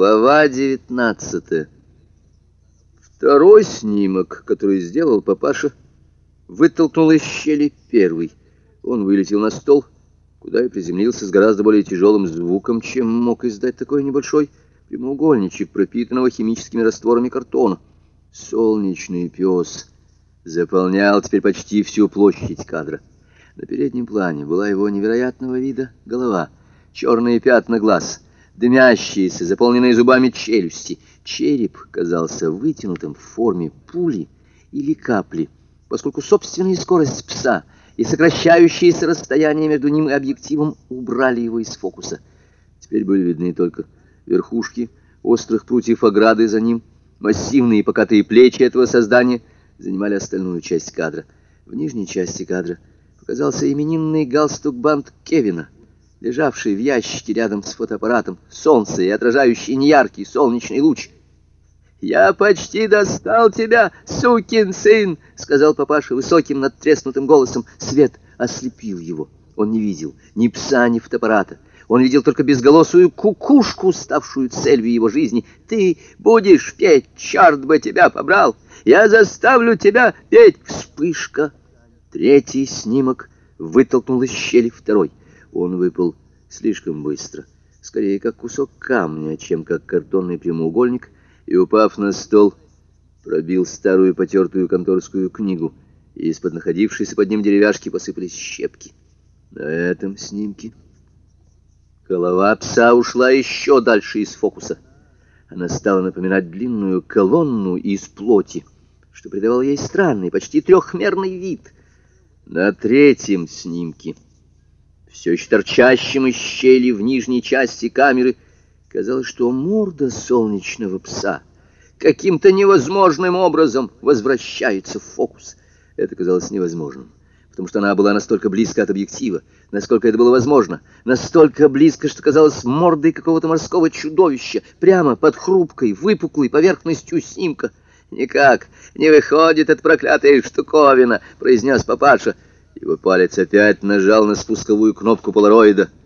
Глава 19 Второй снимок, который сделал папаша, вытолкнул из щели первый. Он вылетел на стол, куда и приземлился с гораздо более тяжелым звуком, чем мог издать такой небольшой прямоугольничек, пропитанного химическими растворами картона. Солнечный пес заполнял теперь почти всю площадь кадра. На переднем плане была его невероятного вида голова, черные пятна глаз — дымящиеся, заполненные зубами челюсти. Череп казался вытянутым в форме пули или капли, поскольку собственная скорость пса и сокращающееся расстояние между ним и объективом убрали его из фокуса. Теперь были видны только верхушки острых прутьев ограды за ним, массивные покатые плечи этого создания занимали остальную часть кадра. В нижней части кадра показался именинный галстук-бант Кевина — лежавший в ящике рядом с фотоаппаратом, солнце и отражающий неяркий солнечный луч. «Я почти достал тебя, сукин сын!» — сказал папаша высоким надтреснутым голосом. Свет ослепил его. Он не видел ни пса, ни фотоаппарата. Он видел только безголосую кукушку, ставшую целью его жизни. «Ты будешь петь, черт бы тебя побрал! Я заставлю тебя петь!» Вспышка! Третий снимок вытолкнул из щели второй. Он выпал слишком быстро, скорее как кусок камня, чем как картонный прямоугольник, и, упав на стол, пробил старую потертую конторскую книгу, и из-под находившейся под ним деревяшки посыпались щепки. На этом снимке голова пса ушла еще дальше из фокуса. Она стала напоминать длинную колонну из плоти, что придавало ей странный, почти трехмерный вид. На третьем снимке — все еще торчащим из щели в нижней части камеры, казалось, что морда солнечного пса каким-то невозможным образом возвращается в фокус. Это казалось невозможным, потому что она была настолько близко от объектива, насколько это было возможно, настолько близко, что казалось мордой какого-то морского чудовища, прямо под хрупкой, выпуклой поверхностью снимка. «Никак не выходит эта проклятая штуковина», — произнес папаша. Его палец опять нажал на спусковую кнопку полароида —